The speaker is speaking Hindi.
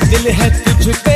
दिल है तुझ पे।